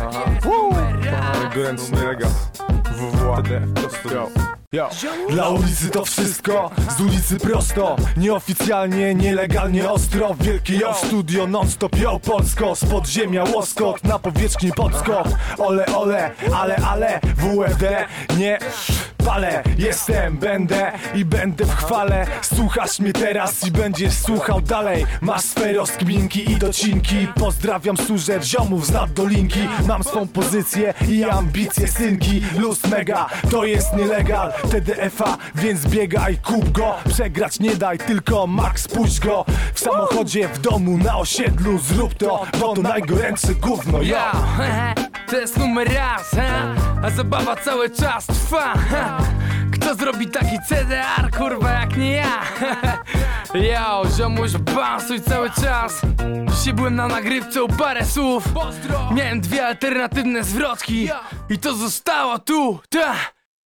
Aha. Najgorętszy nielegal WWA Yo. Dla ulicy to wszystko, z ulicy prosto. Nieoficjalnie, nielegalnie ostro. Wielkie yo, studio non-stop yo. Polsko, z podziemia łoskot. Na powierzchni podskok. Ole, ole, ale, ale. WFD, nie Jestem, będę i będę w chwale. Słuchasz mnie teraz i będziesz słuchał dalej. Masz swe rozkminki i docinki. Pozdrawiam służę ziomów z naddolinki Mam swą pozycję i ambicje synki. Luz mega, to jest nielegal. TDFA, więc biegaj, kup go. Przegrać nie daj, tylko max puść go. W samochodzie, w domu, na osiedlu Zrób to, bo to najgorętsze gówno, ja to jest numer raz, he? a zabawa cały czas trwa. he? Kto zrobi taki CDR, kurwa, jak nie ja? Yo, ziomuś, bansuj cały czas. Dzisiaj byłem na nagrywce parę słów. Miałem dwie alternatywne zwrotki i to zostało tu, ta.